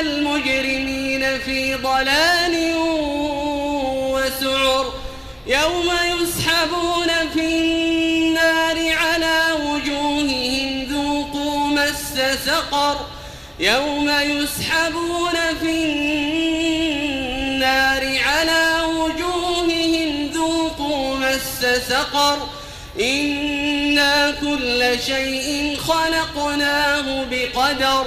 المجرمين في ضلال وسعر يوم يسحبون في النار على وجوههم ذوقوا مس سقر يوم يسحبون في النار على وجوههم ذوقوا مس سقر إنا كل شيء خلقناه بقدر